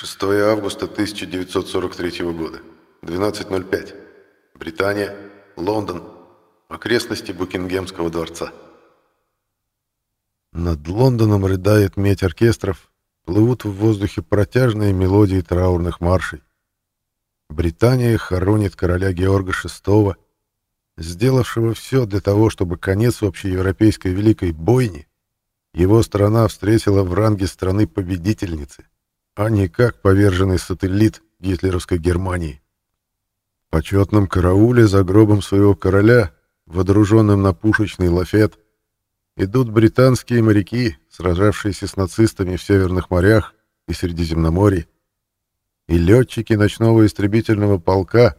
6 августа 1943 года. 12.05. Британия. Лондон. Окрестности Букингемского дворца. Над Лондоном рыдает медь оркестров, плывут в воздухе протяжные мелодии траурных маршей. Британия хоронит короля Георга VI, сделавшего все для того, чтобы конец общеевропейской великой бойни его страна встретила в ранге страны-победительницы, а не как поверженный сателлит гитлеровской Германии. В почетном карауле за гробом своего короля, водруженным на пушечный лафет, идут британские моряки, сражавшиеся с нацистами в Северных морях и Средиземноморье, и летчики ночного истребительного полка,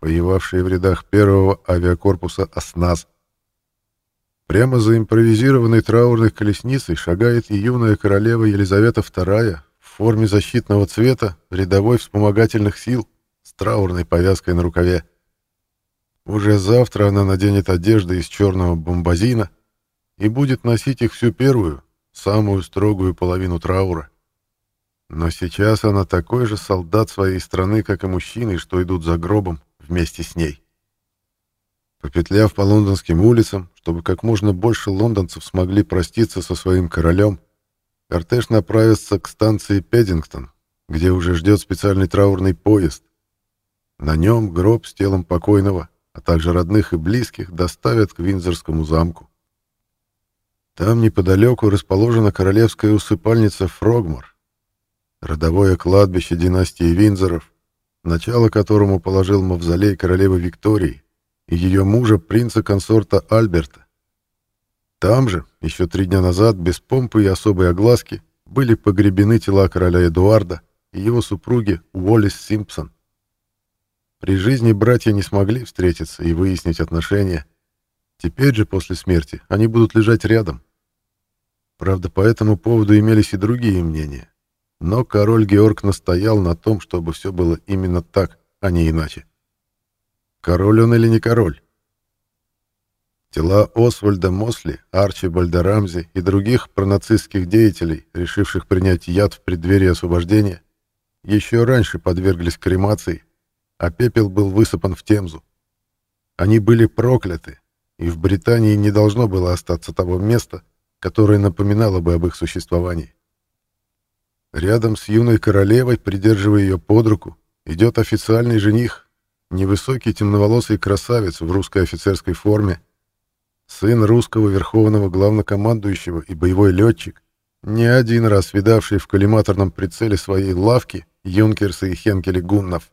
воевавшие в рядах первого авиакорпуса «Осназ». Прямо за импровизированной траурной колесницей шагает и юная королева Елизавета II в форме защитного цвета рядовой вспомогательных сил с траурной повязкой на рукаве. Уже завтра она наденет одежды из черного бомбазина и будет носить их всю первую, самую строгую половину траура. Но сейчас она такой же солдат своей страны, как и мужчины, что идут за гробом вместе с ней. Попетляв по лондонским улицам, чтобы как можно больше лондонцев смогли проститься со своим королем, кортеж направится к станции Педингтон, где уже ждет специальный траурный поезд. На нем гроб с телом покойного, а также родных и близких доставят к Виндзорскому замку. Там неподалеку расположена королевская усыпальница Фрогмор, родовое кладбище династии Виндзоров, начало которому положил мавзолей королевы Виктории и ее мужа, принца-консорта Альберта. Там же, еще три дня назад, без помпы и особой огласки, были погребены тела короля Эдуарда и его супруги Уоллес Симпсон. При жизни братья не смогли встретиться и выяснить отношения, Теперь же, после смерти, они будут лежать рядом. Правда, по этому поводу имелись и другие мнения. Но король Георг настоял на том, чтобы все было именно так, а не иначе. Король он или не король? Тела Освальда Мосли, Арчибальда Рамзи и других пронацистских деятелей, решивших принять яд в преддверии освобождения, еще раньше подверглись кремации, а пепел был высыпан в Темзу. Они были прокляты, и в Британии не должно было остаться того места, которое напоминало бы об их существовании. Рядом с юной королевой, придерживая ее под руку, идет официальный жених, невысокий темноволосый красавец в русской офицерской форме, сын русского верховного главнокомандующего и боевой летчик, не один раз видавший в коллиматорном прицеле своей лавки юнкерсы и хенкели гуннов.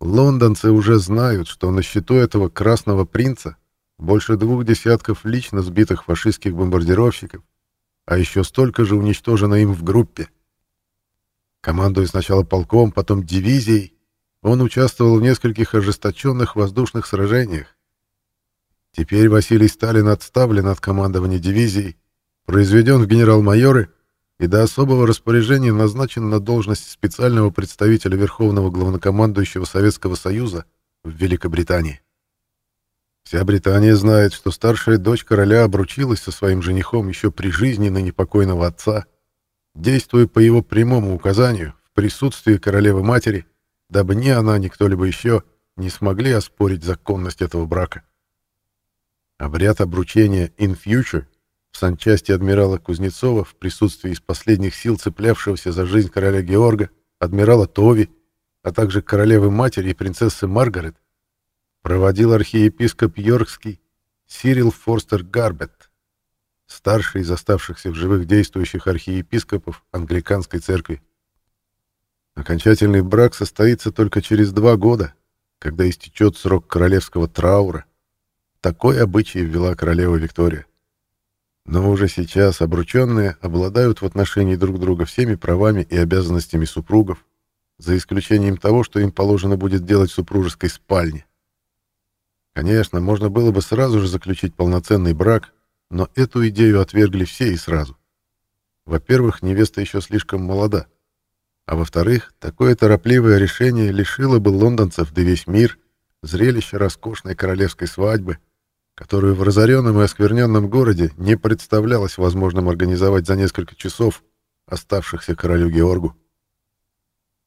Лондонцы уже знают, что на счету этого красного принца больше двух десятков лично сбитых фашистских бомбардировщиков, а еще столько же уничтожено им в группе. Командуя сначала полком, потом дивизией, он участвовал в нескольких ожесточенных воздушных сражениях. Теперь Василий Сталин отставлен от командования дивизией, произведен в генерал-майоры и до особого распоряжения назначен на должность специального представителя Верховного главнокомандующего Советского Союза в Великобритании. Вся Британия знает, что старшая дочь короля обручилась со своим женихом еще при жизни на непокойного отца, действуя по его прямому указанию в присутствии королевы-матери, дабы ни она, ни кто-либо еще не смогли оспорить законность этого брака. Обряд обручения «in future» в санчасти адмирала Кузнецова в присутствии из последних сил цеплявшегося за жизнь короля Георга, адмирала Тови, а также королевы-матери и принцессы Маргарет, проводил архиепископ Йоркский Сирил Форстер Гарбет, старший из оставшихся в живых действующих архиепископов англиканской церкви. Окончательный брак состоится только через два года, когда истечет срок королевского траура. Такой обычай ввела королева Виктория. Но уже сейчас обрученные обладают в отношении друг друга всеми правами и обязанностями супругов, за исключением того, что им положено будет делать в супружеской спальне. Конечно, можно было бы сразу же заключить полноценный брак, но эту идею отвергли все и сразу. Во-первых, невеста еще слишком молода. А во-вторых, такое торопливое решение лишило бы лондонцев да весь мир зрелища роскошной королевской свадьбы, которую в разоренном и оскверненном городе не представлялось возможным организовать за несколько часов, оставшихся королю Георгу.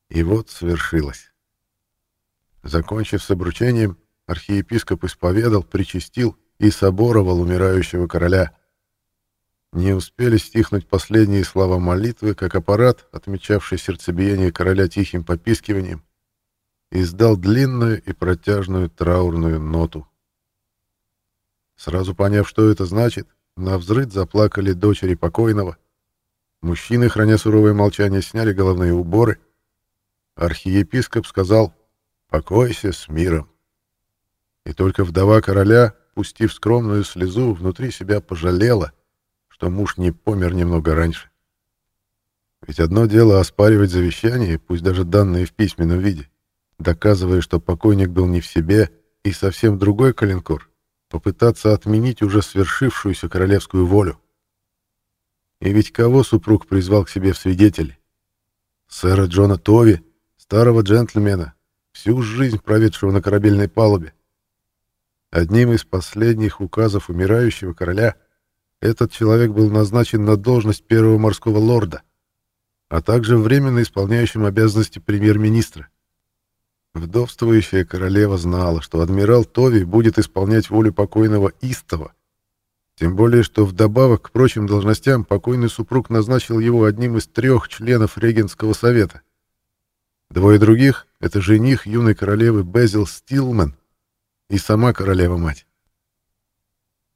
И вот свершилось. Закончив с обручением, архиепископ исповедал, причастил и соборовал умирающего короля. Не успели стихнуть последние слова молитвы, как аппарат, отмечавший сердцебиение короля тихим попискиванием, издал длинную и протяжную траурную ноту. Сразу поняв, что это значит, на взрыд заплакали дочери покойного. Мужчины, храня суровое молчание, сняли головные уборы. Архиепископ сказал «Покойся с миром». И только вдова короля, пустив скромную слезу, внутри себя пожалела, что муж не помер немного раньше. Ведь одно дело оспаривать завещание, пусть даже данные в письменном виде, доказывая, что покойник был не в себе, и совсем другой калинкор — попытаться отменить уже свершившуюся королевскую волю. И ведь кого супруг призвал к себе в свидетели? Сэра Джона Тови, старого джентльмена, всю жизнь проведшего на корабельной палубе. Одним из последних указов умирающего короля этот человек был назначен на должность первого морского лорда, а также временно исполняющим обязанности премьер-министра. Вдовствующая королева знала, что адмирал Тови будет исполнять волю покойного Истова, тем более, что вдобавок к прочим должностям покойный супруг назначил его одним из трех членов регентского совета. Двое других — это жених юной королевы Безил Стилман и сама королева-мать.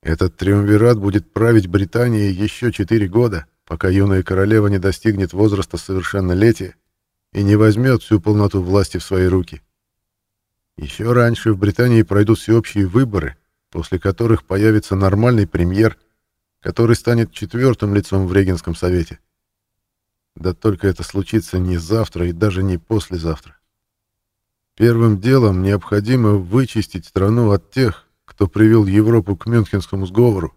Этот триумвират будет править Британией еще четыре года, пока юная королева не достигнет возраста совершеннолетия и не возьмет всю полноту власти в свои руки. Еще раньше в Британии пройдут всеобщие выборы, после которых появится нормальный премьер, который станет четвертым лицом в Регенском совете. Да только это случится не завтра и даже не послезавтра. Первым делом необходимо вычистить страну от тех, кто привел Европу к Мюнхенскому сговору,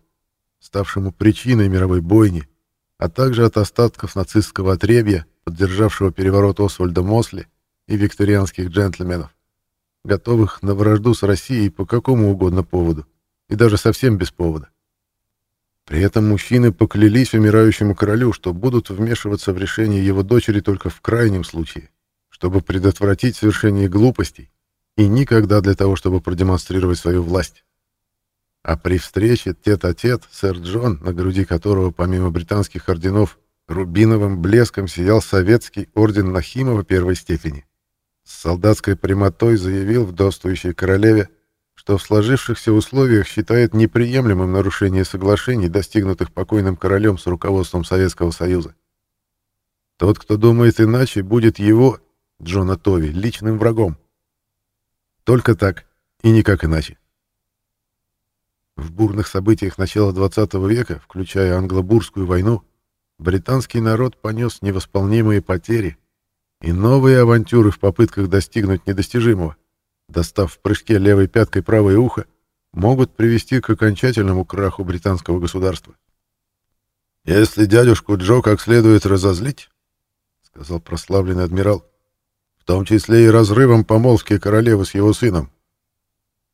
ставшему причиной мировой бойни, а также от остатков нацистского отребья, поддержавшего переворот Освальда Мосли и викторианских джентльменов готовых на вражду с Россией по какому угодно поводу, и даже совсем без повода. При этом мужчины поклялись умирающему королю, что будут вмешиваться в решение его дочери только в крайнем случае, чтобы предотвратить совершение глупостей, и никогда для того, чтобы продемонстрировать свою власть. А при встрече тет-а-тет -тет, сэр Джон, на груди которого помимо британских орденов рубиновым блеском сиял советский орден Нахимова первой степени, с солдатской прямотой заявил вдовствующей королеве, что в сложившихся условиях считает неприемлемым нарушение соглашений, достигнутых покойным королем с руководством Советского Союза. Тот, кто думает иначе, будет его, Джона Тови, личным врагом. Только так и никак иначе. В бурных событиях начала XX века, включая англо-бурскую войну, британский народ понес невосполнимые потери, и новые авантюры в попытках достигнуть недостижимого, достав в прыжке левой пяткой правое ухо, могут привести к окончательному краху британского государства. «Если дядюшку Джо как следует разозлить, — сказал прославленный адмирал, — в том числе и разрывом помолвки королевы с его сыном,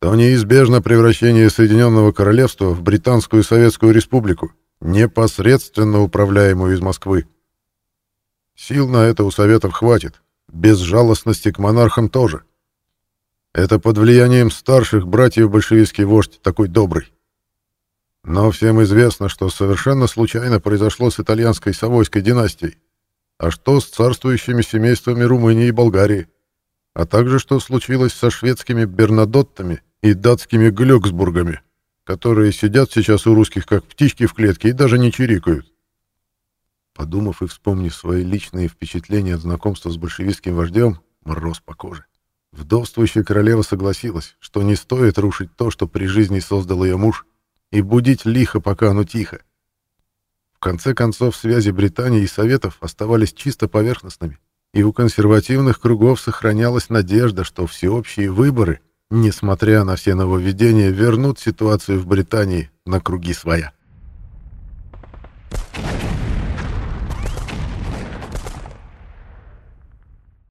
то неизбежно превращение Соединенного Королевства в Британскую Советскую Республику, непосредственно управляемую из Москвы. Сил на это у Советов хватит. Безжалостности к монархам тоже. Это под влиянием старших братьев большевистский вождь такой добрый. Но всем известно, что совершенно случайно произошло с итальянской Савойской династией, а что с царствующими семействами Румынии и Болгарии, а также что случилось со шведскими Бернадоттами и датскими Глёксбургами, которые сидят сейчас у русских как птички в клетке и даже не чирикают. Подумав и вспомнив свои личные впечатления от знакомства с большевистским вождем, мороз по коже. Вдовствующая королева согласилась, что не стоит рушить то, что при жизни создал ее муж, и будить лихо, пока оно тихо. В конце концов, связи Британии и Советов оставались чисто поверхностными, и у консервативных кругов сохранялась надежда, что всеобщие выборы, несмотря на все нововведения, вернут ситуацию в Британии на круги своя.